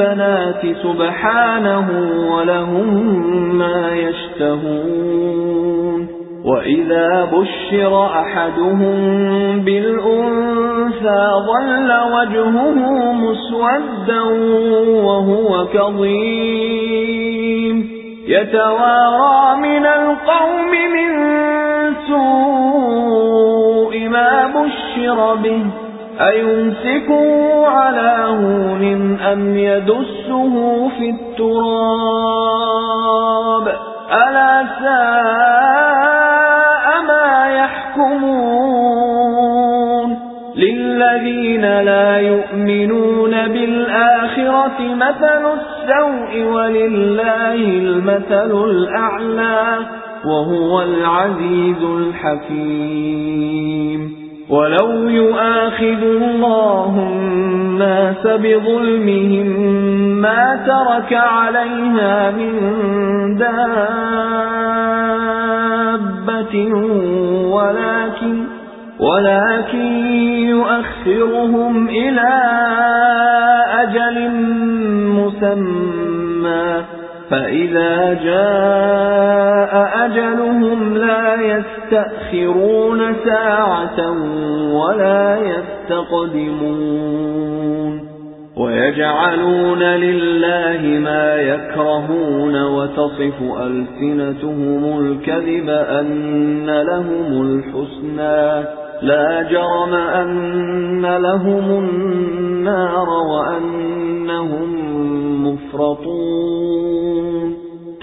الْبَنَاتِ سُبْحَانَهُ وَلَهُم مَّا يَشْتَهُونَ. وَإِذَا بُشِّرَ أَحَدُهُم بِالْأُنثَىٰ ظَلَّ وَجْهُهُ مُسْوَدًّا وَهُوَ كَظِيمٌ. يَتَوَارَىٰ مِنَ الْقَوْمِ مِن سُوءِ مَا بُشِّرَ بِهِ. أيمسكه على هون أم يدسه في التراب ألا ساء ما يحكمون للذين لا يؤمنون بالآخرة مثل السوء ولله المثل الأعلى وهو العزيز الحكيم وَلَوْ يُؤَاخِذُ اللَّهُ النَّاسَ بِظُلْمِهِمْ مَا تَرَكَ عَلَيْهَا مِنْ دَابَّةٍ وَلَكِنْ وَلَكِنْ يُؤَخِّرُهُمْ إِلَى أَجَلٍ مُّسَمًّى. فَإِذَا جَاءَ أَجَلُهُمْ لَا يَسْتَأْخِرُونَ سَاعَةً وَلَا يَسْتَقْدِمُونَ وَيَجْعَلُونَ لِلَّهِ مَا يَكْرَهُونَ وَتَصِفُ أَلْسِنَتُهُمُ الْكَذِبَ أَنَّ لَهُمُ الْحُسْنَى لَا جَرَمَ أَنَّ لَهُمُ النَّارَ وَأَنَّهُمْ مُفْرَطُونَ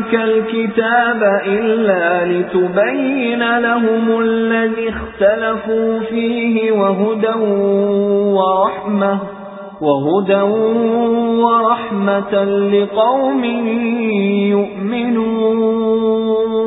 عَلَيْكَ الْكِتَابَ إِلَّا لِتُبَيِّنَ لَهُمُ الَّذِي اخْتَلَفُوا فِيهِ وَهُدًى وَرَحْمَةً وَهُدًى وَرَحْمَةً لِقَوْمٍ يُؤْمِنُونَ.